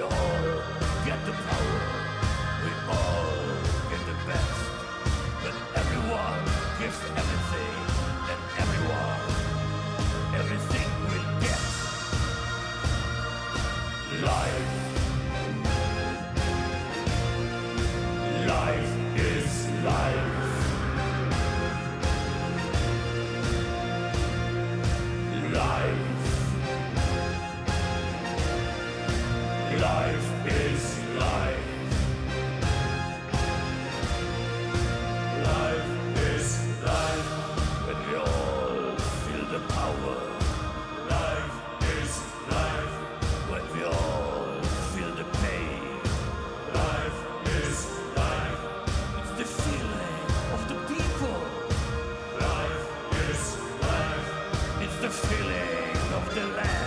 We all get the power. We all get the best. But everyone gives everything. the land.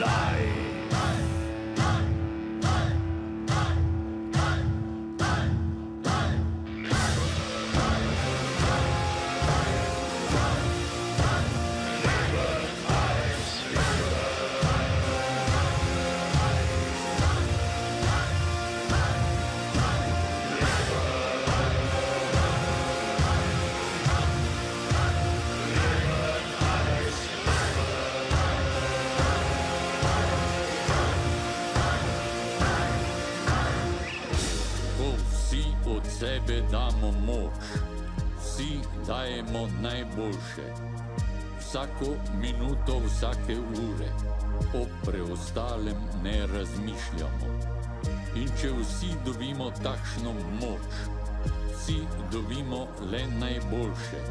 Lie. Damo moč, vsi dajemo najboljše. Vsako minuto, vsake ure, o preostalem ne razmišljamo. In če vsi dobimo takšno moč, vsi dobimo le najboljše,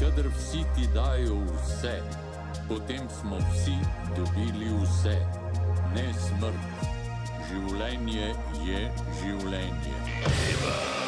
kadar vsi ti dajo vse, potem smo vsi dobili vse, ne smrt. Življenje je življenje. Viva!